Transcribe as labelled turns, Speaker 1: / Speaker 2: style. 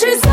Speaker 1: electricity.